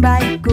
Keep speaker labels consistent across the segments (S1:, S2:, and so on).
S1: Bye.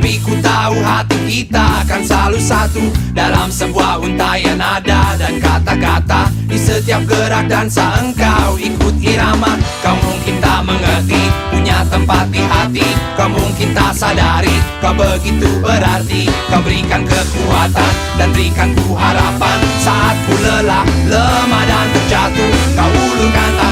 S1: Tapi ku tahu hati kita akan selalu satu Dalam sebuah untayan nada dan kata-kata Di setiap gerak dansa engkau ikut irama. Kau mungkin tak mengerti punya tempat di hati. Kau mungkin tak sadari kau begitu berarti. Kau berikan kekuatan dan berikan ku harapan. Saat ku lelah, lemah dan terjatuh Kau ulurkan selalu